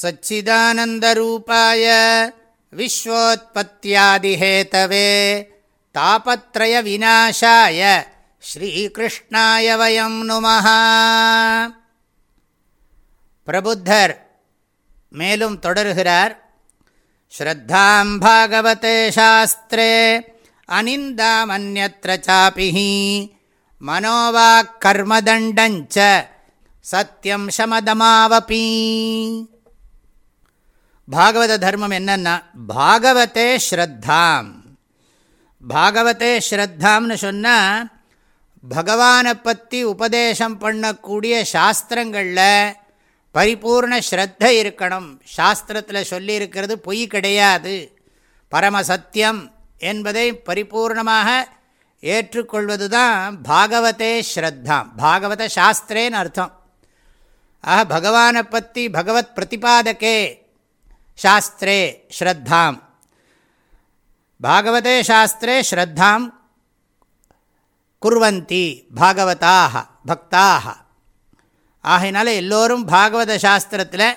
सच्चिदानन्दरूपाय विश्वोत्पत्त्यादिहेतवे तापत्रयविनाशाय श्रीकृष्णाय वयं नुमः பிரபுத்தர் மேலும் தொடர்கிறார் ஸ்ரத்தாம் பாகவதே சாஸ்திரே அனிந்தாமன்யத்திர சாபிஹி மனோவாக் கர்மதண்டஞ்ச சத்தியம் சமதமாவபி பாகவத தர்மம் என்னன்னா பாகவதே ஸ்ரத்தாம். பாகவதே ஸ்ரத்தாம்னு சொன்னால் பகவானை பற்றி உபதேசம் பண்ணக்கூடிய சாஸ்திரங்களில் பரிபூர்ண ஸ்ரத்த இருக்கணும். சாஸ்திரத்தில் சொல்லியிருக்கிறது பொய் கிடையாது. பரமசத்தியம் என்பதை பரிபூர்ணமாக ஏற்றுக்கொள்வது தான் பாகவதே ஸ்ரத்தாம். பாகவத சாஸ்திரேன்னு அர்த்தம். ஆக பகவானை பற்றி பகவத் பிரதிபாதகே சாஸ்திரே ஸ்ரத்தாம் பாகவதே சாஸ்திரே ஸ்ரத்தாம் குர்வந்தி பாகவதாக பக்தாக ஆகையினால எல்லோரும் பாகவத சாஸ்திரத்தில்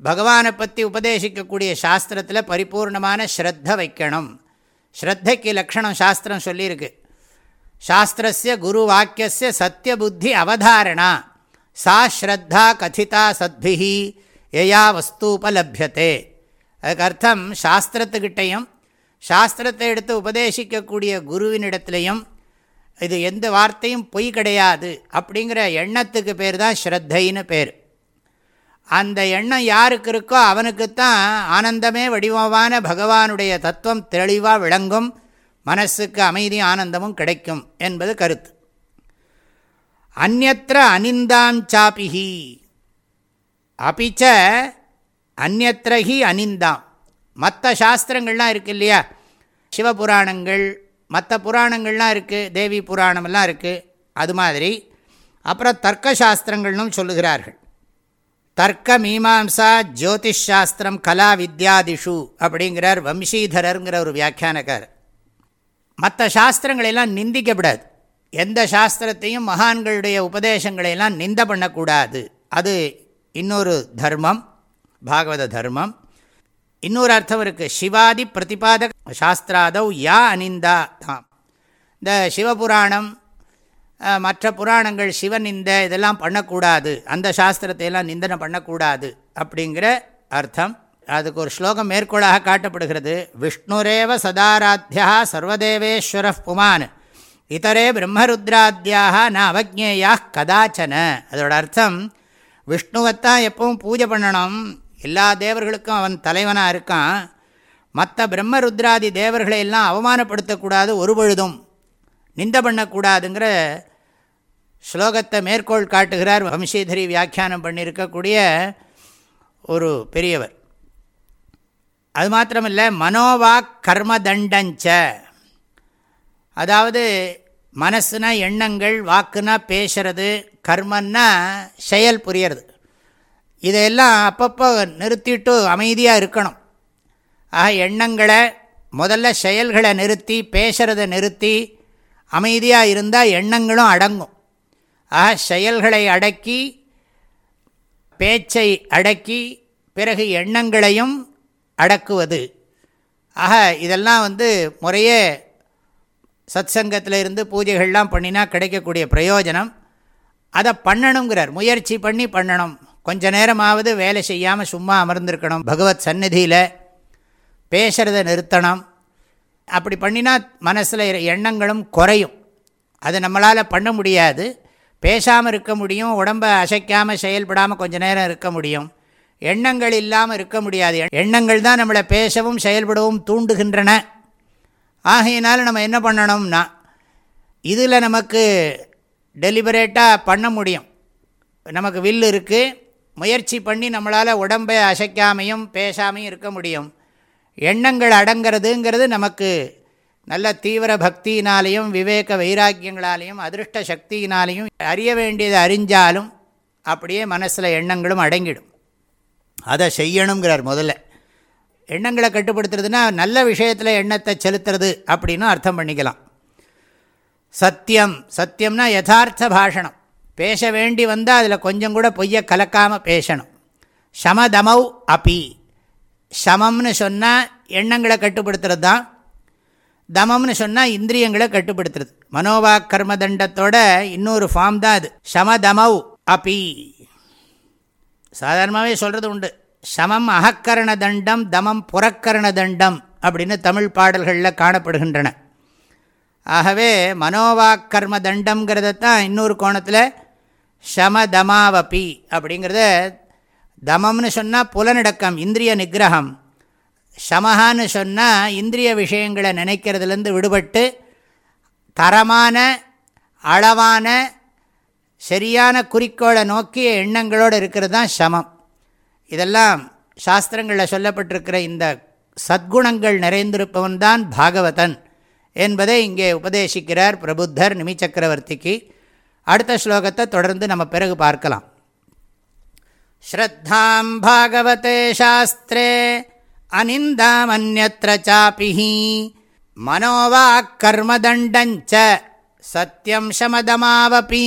பகவானை பற்றி உபதேசிக்கக்கூடிய சாஸ்திரத்தில் பரிபூர்ணமான ஸ்ரத்த வைக்கணும் ஸ்ரத்தைக்கு லக்ஷணம் சாஸ்திரம் சொல்லியிருக்கு சாஸ்திரஸ்ய குரு வாக்கியஸ்ய சத்திய புத்தி அவதாரணா சா ஸ்ரத்தா கதிதா சத்பிஹி ஏயா வஸ்து உபலபியத்தே அதுக்கு அர்த்தம் சாஸ்திரத்துக்கிட்டையும் சாஸ்திரத்தை எடுத்து உபதேசிக்கக்கூடிய குருவினிடத்துலையும் இது எந்த வார்த்தையும் பொய் கிடையாது அப்படிங்கிற எண்ணத்துக்கு பேர் தான் ஸ்ரத்தைன்னு பேர் அந்த எண்ணம் யாருக்கு இருக்கோ அவனுக்குத்தான் ஆனந்தமே வடிவமான பகவானுடைய தத்துவம் தெளிவாக விளங்கும் மனசுக்கு அமைதியும் ஆனந்தமும் கிடைக்கும் என்பது கருத்து அந்நற்ற அனிந்தாஞ்சாபிகி அப்பிச்ச அந்நத்திரகி அனிந்தாம் மற்ற சாஸ்திரங்கள்லாம் இருக்குது இல்லையா? சிவபுராணங்கள் மற்ற புராணங்கள்லாம் இருக்குது தேவி புராணமெல்லாம் இருக்குது அது மாதிரி. அப்புறம் தர்க்க சாஸ்திரங்கள்னும் சொல்லுகிறார்கள். தர்க்க மீமாம்சா ஜோதிஷ் சாஸ்திரம் கலா வித்யாதிஷு அப்படிங்கிறார் வம்சீதரருங்கிற ஒரு வியாக்கியானக்கார் மற்ற சாஸ்திரங்களெல்லாம் நிந்திக்கப்படாது எந்த சாஸ்திரத்தையும் மகான்களுடைய உபதேசங்களையெல்லாம் நிந்த பண்ணக்கூடாது. அது இன்னொரு தர்மம் பாகவத தர்மம். இன்னொரு அர்த்தம் இருக்குது சிவாதி பிரதிபாதக சாஸ்திராதவ் யா அனிந்தா தாம். இந்த சிவபுராணம் மற்ற புராணங்கள் சிவன் இந்த இதெல்லாம் பண்ணக்கூடாது. அந்த சாஸ்திரத்தை எல்லாம் நிந்தனை பண்ணக்கூடாது அப்படிங்கிற அர்த்தம். அதுக்கு ஒரு ஸ்லோகம் மேற்கோளாக காட்டப்படுகிறது. விஷ்ணுரேவ சதாராத்தியா சர்வதேவேஸ்வர புமான் இதரே பிரம்மருத்ராத்தியாக ந அவஜேயா கதாச்சன. அதோட அர்த்தம் விஷ்ணுவைத்தான் எப்பவும் பூஜை பண்ணணும். எல்லா தேவர்களுக்கும் அவன் தலைவனாக இருக்கான். மற்ற பிரம்மருத்ராதி தேவர்களை எல்லாம் அவமானப்படுத்தக்கூடாது ஒரு பொழுதும். நிந்த பண்ணக்கூடாதுங்கிற ஸ்லோகத்தை மேற்கோள் காட்டுகிறார் வம்சீதரி வியாக்கியானம் பண்ணியிருக்கக்கூடிய ஒரு பெரியவர். அது மாத்திரமில்லை மனோவாக் கர்மதண்டஞ்ச. அதாவது மனசுனா எண்ணங்கள் வாக்குனா பேசுறது கர்மன்னா செயல் புரியறது. இதையெல்லாம் அப்பப்போ நிறுத்திட்டு அமைதியாக இருக்கணும். ஆக எண்ணங்களை முதல்ல செயல்களை நிறுத்தி பேசுகிறத நிறுத்தி அமைதியாக இருந்தால் எண்ணங்களும் அடங்கும். ஆக செயல்களை அடக்கி பேச்சை அடக்கி பிறகு எண்ணங்களையும் அடக்குவது. ஆக இதெல்லாம் வந்து முறையே சத் சங்கத்தில் இருந்து பூஜைகள்லாம் பண்ணினா கிடைக்கக்கூடிய பிரயோஜனம். அதை பண்ணணுங்கிறார். முயற்சி பண்ணி பண்ணணும். கொஞ்ச நேரமாவது வேலை செய்யாமல் சும்மா அமர்ந்திருக்கணும். பகவத் சந்நிதியில் பேசுகிறத நிறுத்தணும். அப்படி பண்ணினா மனசில் எண்ணங்களும் குறையும். அது நம்மளால் பண்ண முடியாது. பேசாமல் இருக்க முடியும். உடம்பை அசைக்காமல் செயல்படாமல் கொஞ்ச நேரம் இருக்க முடியும். எண்ணங்கள் இல்லாமல் இருக்க முடியாது. எண்ணங்கள் தான் நம்மளை பேசவும் செயல்படவும் தூண்டுகின்றன. ஆகையினால நம்ம என்ன பண்ணணும்னா இதில் நமக்கு டெலிபரேட்டாக பண்ண முடியும். நமக்கு வில் இருக்குது முயற்சி பண்ணி நம்மளால் உடம்பை அசைக்காமையும் பேசாமையும் இருக்க முடியும். எண்ணங்கள் அடங்கிறதுங்கிறது நமக்கு நல்ல தீவிர பக்தியினாலேயும் விவேக வைராக்கியங்களாலேயும் அதிருஷ்ட சக்தியினாலேயும் அறிய வேண்டியதை அறிஞ்சாலும் அப்படியே மனசில் எண்ணங்களும் அடங்கிடும். அதை செய்யணுங்கிறார் முதல்ல. எண்ணங்களை கட்டுப்படுத்துறதுனா நல்ல விஷயத்தில் எண்ணத்தை செலுத்துறது அப்படின்னு அர்த்தம் பண்ணிக்கலாம். சத்தியம். சத்தியம்னா யதார்த்த பாஷணம். பேச வேண்டி வந்தால் அதில் கொஞ்சம் கூட பொய்யை கலக்காமல் பேசணும். சமதமௌ அபி. சமம்னு சொன்னால் எண்ணங்களை கட்டுப்படுத்துறது தான். தமம்னு சொன்னால் இந்திரியங்களை கட்டுப்படுத்துறது. மனோவா கர்ம தண்டத்தோட இன்னொரு ஃபார்ம் தான் அது. சமதமௌ அபி. சாதாரணமாகவே சொல்கிறது உண்டு. சமம் அகக்கரண தண்டம் தமம் புறக்கரண தண்டம் அப்படின்னு தமிழ் பாடல்களில் காணப்படுகின்றன. ஆகவே மனோவாக்கர்ம தண்டம்ங்கிறத தான் இன்னொரு கோணத்தில் சமதமாவபி அப்படிங்கிறத தமம்னு சொன்னால் புலனடக்கம் இந்திரிய நிகிரகம் சமஹான்னு சொன்னால் இந்திரிய விஷயங்களை நினைக்கிறதுலேருந்து விடுபட்டு தரமான அளவான சரியான குறிக்கோளை நோக்கிய எண்ணங்களோடு இருக்கிறது தான் சமம். இதெல்லாம் சாஸ்திரங்களில் சொல்லப்பட்டிருக்கிற இந்த சத்குணங்கள் நிறைந்திருப்பவன் தான் பாகவதன் என்பதை இங்கே உபதேசிக்கிறார் பிரபுத்தர் நிமி சக்கரவர்த்திக்கு அடுத்த ஸ்லோகத்தை தொடர்ந்து நம்ம பிறகு பார்க்கலாம். ஸ்ரத்தாம் பாகவதே சாஸ்திரே அனிந்தாம் அந்நத்திர சாபிஹி மனோவாக் கர்மதண்டஞ்ச சத்தியம் சமதமாவபி